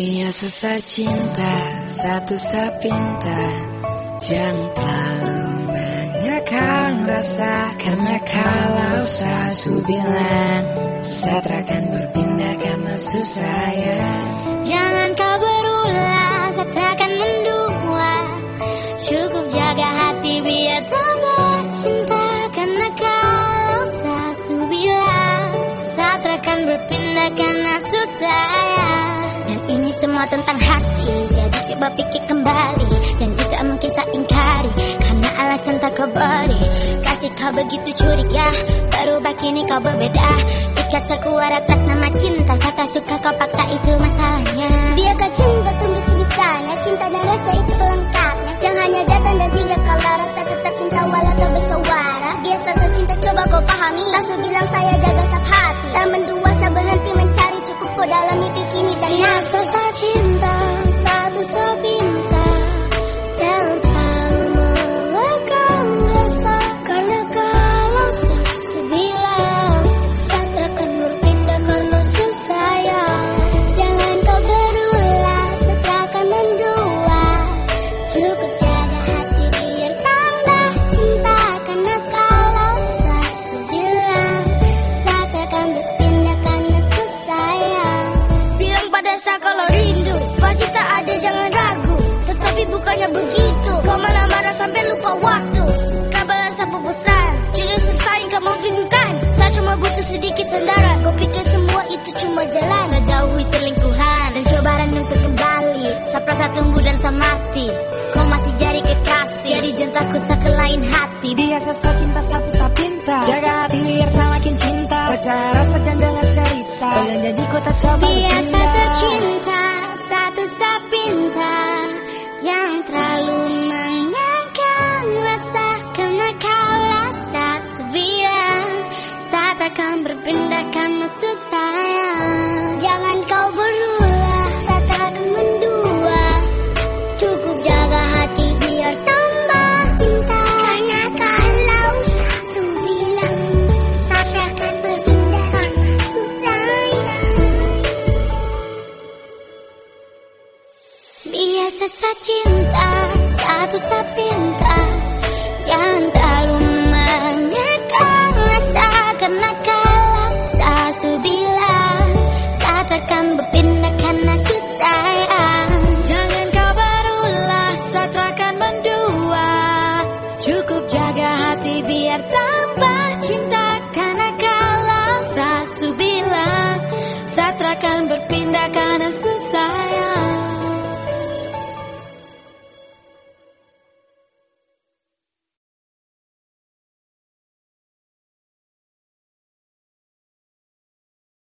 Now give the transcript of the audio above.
Dia susah cinta, satu sapinta Jangan terlalu mengekang rasa Karena kalau sasu bilang Saya akan berpindah karena susah ya. Jangan semua tentang hati. Jadi coba pikir kembali. Janji tak mungkin saya ingkari. Karena alasan tak kau beri. Kasih kau begitu curiga. Berubah kini kau berbeda. Ikat sekuat atas nama cinta. Saya tak suka kau paksa itu masalahnya. Biarkan cinta tumbuh sebisanya Cinta dan rasa itu pelengkapnya. Jangan hanya datang dan tinggal Kalau rasa tetap cinta walau tak bersuara. Biasa saya cinta coba kau pahami. Sasu bilang saya jaga Saya kalau rindu Pasti saya ada jangan ragu. Tetapi bukannya begitu. Kau malah marah sampai lupa waktu. Kau balas apa bosan Jujur selesai kau mau bingungkan. Saya cuma butuh sedikit sandaran. Kau pikir semua itu cuma jalan. Kau jauhi selingkuhan Dan coba renungkan kembali. Saya perasa tumbuh dan saya mati. Kau masih jadi kekasih. Jadi jantaku saya ke lain hati. Dia sesa cinta. Satu sapinta Jaga hati biar semakin cinta. Percaya cerita Dengan janji ku tak coba Biasa berpindah tercinta bisa pintar. Jangan terlalu mengekang Asa karena kalah Satu bilang Saat akan berpindah karena susah. Jangan kau berulah Saat akan mendua. Cukup jaga hati biar tambah cinta. Karena kalah Sasu bilang Saat akan berpindah karena susah.